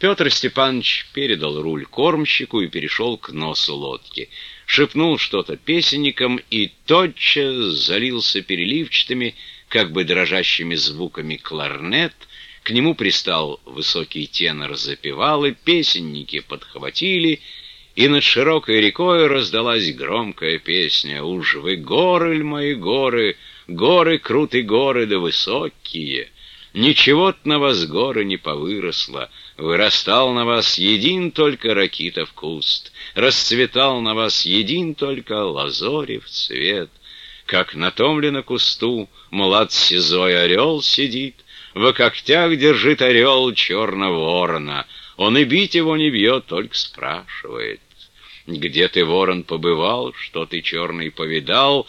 Петр Степанович передал руль кормщику и перешел к носу лодки. Шепнул что-то песенникам и тотчас залился переливчатыми, как бы дрожащими звуками кларнет. К нему пристал высокий тенор запевал, и песенники подхватили, и над широкой рекой раздалась громкая песня «Уж вы горы, мои горы, горы крутые горы да высокие!» Ничего-то на вас горы не повыросло, Вырастал на вас един только ракитов куст, Расцветал на вас един только лазорев цвет. Как на том ли на кусту млад сизой орел сидит, В когтях держит орел черного ворона, Он и бить его не бьет, только спрашивает. Где ты, ворон, побывал, что ты черный повидал,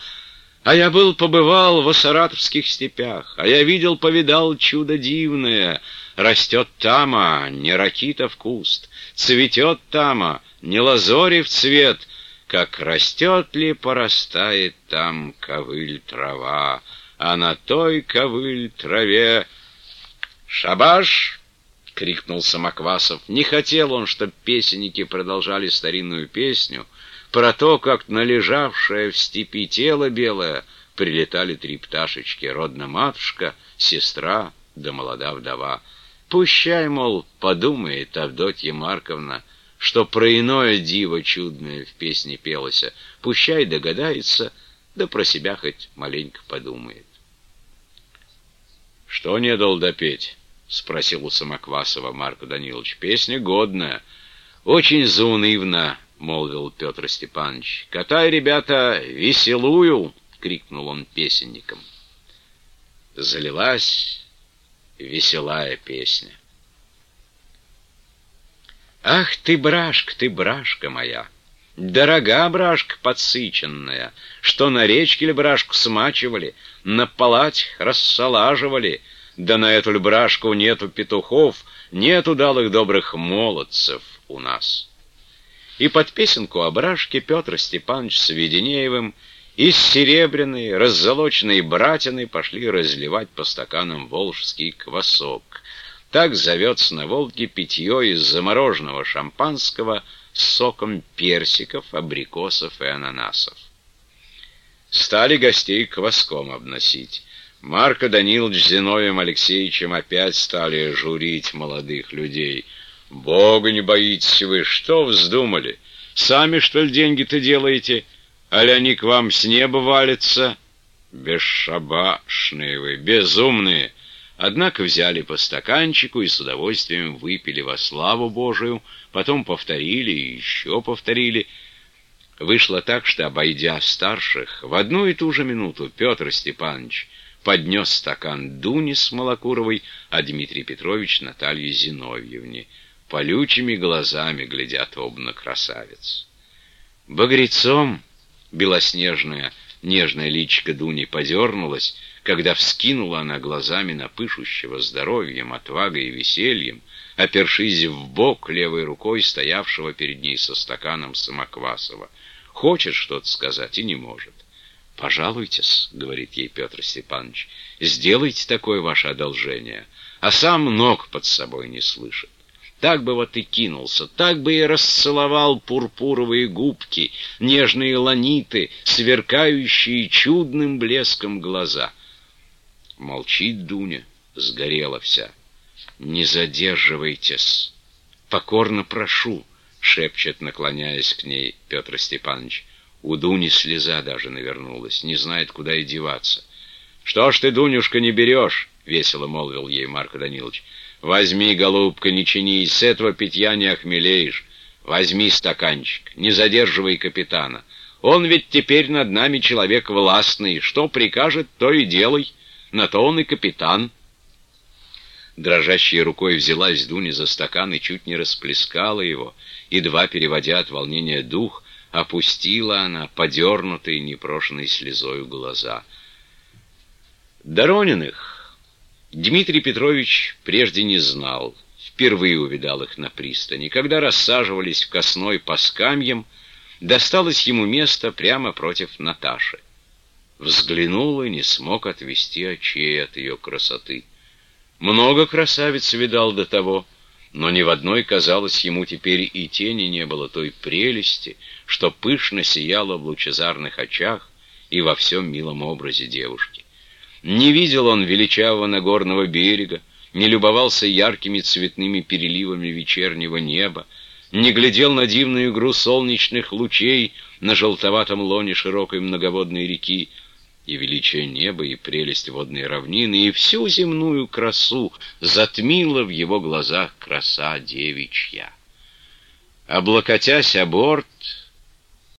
а я был, побывал в саратовских степях, а я видел, повидал чудо дивное. Растет тама, не ракитов куст, цветет тама, не лазорев цвет, как растет ли, порастает там ковыль трава, а на той ковыль траве... «Шабаш!» — крикнул Самоквасов. Не хотел он, чтоб песенники продолжали старинную песню — про то, как належавшее в степи тело белое прилетали три пташечки, родная матушка, сестра да молода вдова. Пущай, мол, подумает Авдотья Марковна, что про иное диво чудное в песне пелося. Пущай догадается, да про себя хоть маленько подумает. «Что не дал допеть?» — спросил у Самоквасова Марко Данилович. «Песня годная, очень заунывна, молвил Петр Степанович. «Катай, ребята, веселую!» — крикнул он песенникам. Залилась веселая песня. «Ах ты, брашка, ты, брашка моя!» Дорога брашка подсыченная, что на речке ли брашку смачивали, на палатях рассолаживали, да на эту ли брашку нету петухов, нету далых добрых молодцев у нас и под песенку о брашке Петр Степанович с Веденеевым из серебряной, раззолоченной братины пошли разливать по стаканам волжский квасок. Так зовется на Волге питье из замороженного шампанского с соком персиков, абрикосов и ананасов. Стали гостей кваском обносить. Марко Данилович Зиновием Алексеевичем опять стали журить молодых людей — Бога не боитесь вы, что вздумали? Сами, что ли, деньги-то делаете? Али они к вам с неба валятся? Бесшабашные вы, безумные! Однако взяли по стаканчику и с удовольствием выпили во славу Божию, потом повторили и еще повторили. Вышло так, что, обойдя старших, в одну и ту же минуту Петр Степанович поднес стакан Дуни с Малокуровой, а Дмитрий Петрович Наталье Зиновьевне — полючими глазами глядят оба на красавиц. Багрецом белоснежная нежная личико Дуни подернулась, когда вскинула она глазами на пышущего здоровьем, отвагой и весельем, опершись в бок левой рукой стоявшего перед ней со стаканом Самоквасова. Хочет что-то сказать и не может. «Пожалуйтесь», — говорит ей Петр Степанович, — «сделайте такое ваше одолжение», а сам ног под собой не слышит. Так бы вот и кинулся, так бы и расцеловал пурпуровые губки, нежные ланиты, сверкающие чудным блеском глаза. Молчит Дуня, сгорела вся. «Не задерживайтесь, покорно прошу», — шепчет, наклоняясь к ней Петр Степанович. У Дуни слеза даже навернулась, не знает, куда и деваться. «Что ж ты, Дунюшка, не берешь?» — весело молвил ей Марко Данилович. Возьми, голубка, не чинись, с этого питья не охмелеешь. Возьми стаканчик, не задерживай капитана. Он ведь теперь над нами человек властный, что прикажет, то и делай. На то он и капитан. Дрожащей рукой взялась Дуня за стакан и чуть не расплескала его, едва переводя от волнения дух, опустила она подернутые непрошенной слезою глаза. Дорониных Дмитрий Петрович прежде не знал, впервые увидал их на пристани. Когда рассаживались в косной по скамьям, досталось ему место прямо против Наташи. Взглянул и не смог отвести очей от ее красоты. Много красавиц видал до того, но ни в одной, казалось, ему теперь и тени не было той прелести, что пышно сияло в лучезарных очах и во всем милом образе девушки. Не видел он величавого Нагорного берега, не любовался яркими цветными переливами вечернего неба, не глядел на дивную игру солнечных лучей на желтоватом лоне широкой многоводной реки, и величие неба, и прелесть водной равнины, и всю земную красу затмила в его глазах краса девичья. Облокотясь о борт,